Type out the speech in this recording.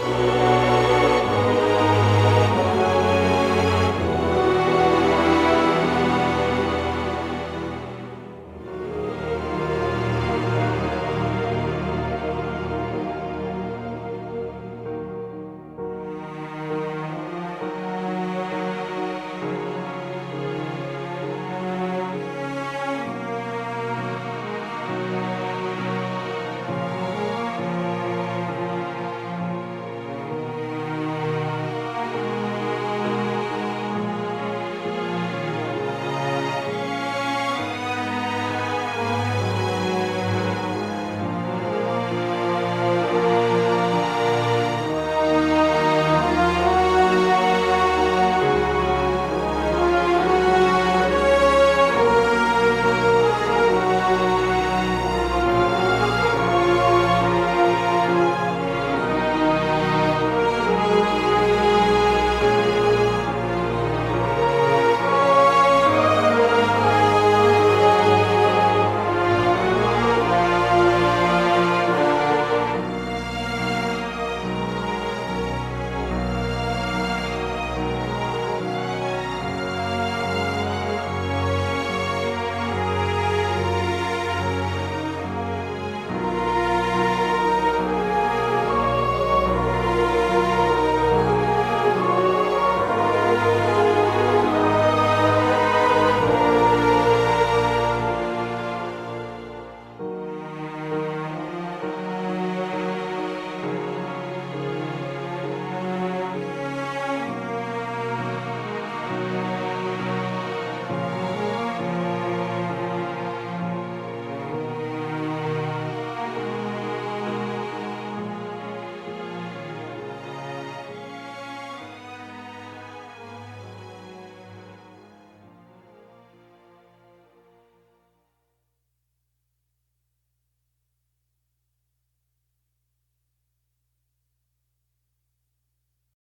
Oh.